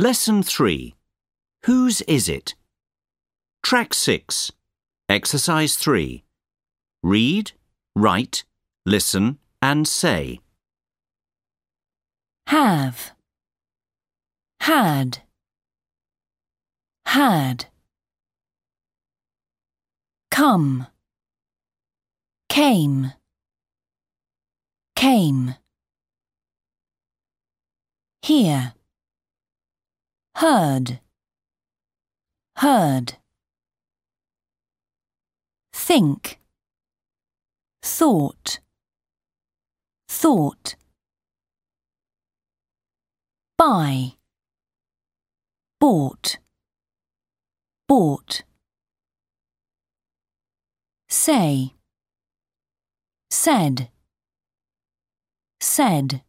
Lesson 3. Whose is it? Track 6. Exercise 3. Read, write, listen and say. have, had, had, come, came, came, hear, heard, heard, think, thought, thought, buy, bought, bought, say, said, said.